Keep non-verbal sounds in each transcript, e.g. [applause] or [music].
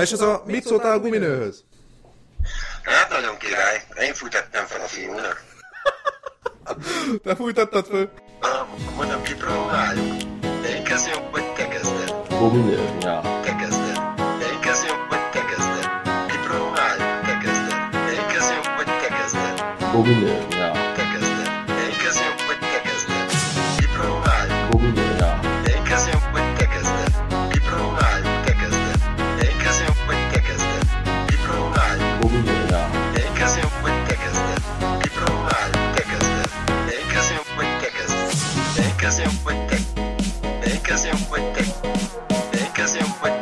És ez a, mit szóltál a guminőhöz? Hát nagyon király. Én fújtattam fel a fiúnak. [laughs] Te fújtattad föl? Na, mondom, kipróbáljuk. Melyik Én jobb, vagy te kezded? Guminő, ja. Te kezded. Melyik ez vagy te kezded? Kipróbáljuk, te kezded. Melyik ez vagy te kezded? Guminő. and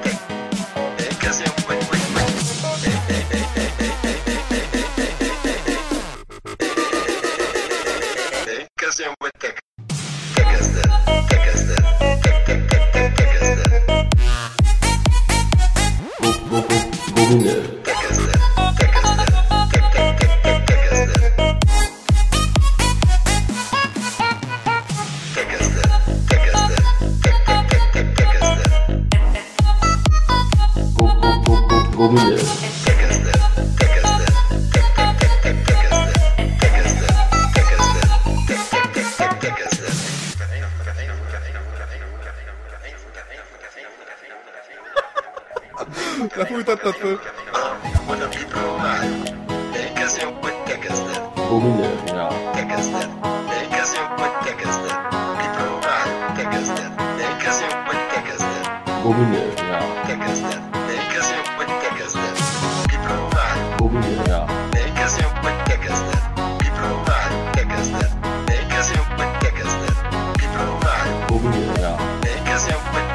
La puta está todo. Thank you.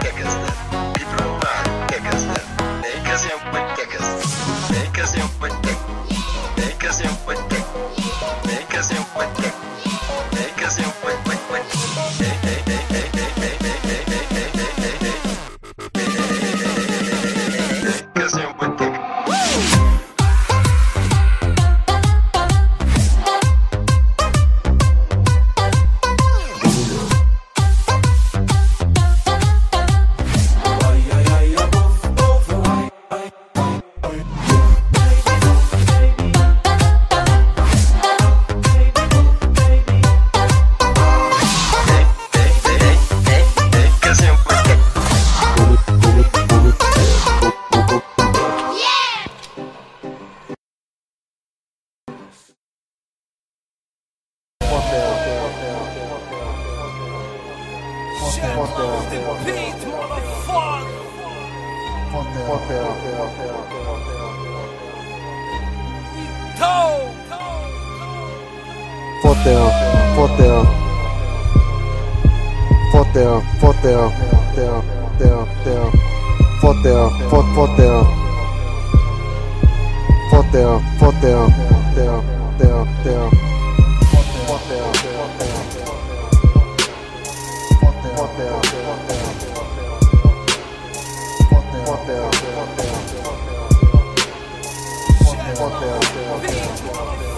them. Fuck them. Beat, motherfucker. Fuck them. Fuck them. Fuck them. Fuck them. Fuck them. Fuck them. Fuck them. Fuck them. Them. Them. Them. Fuck them. Fuck. Fuck them. Fuck them. Fuck them. Them. Them. Them. fuck that.